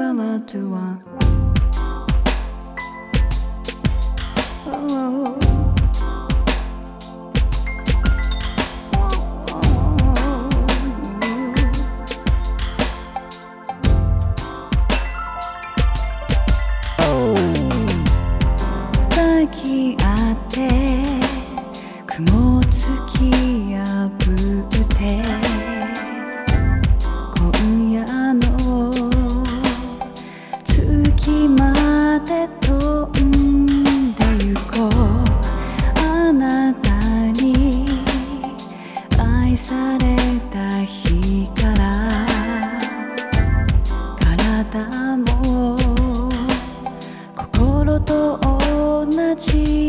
Oh. Oh. 抱き合って雲突き方も心と同じ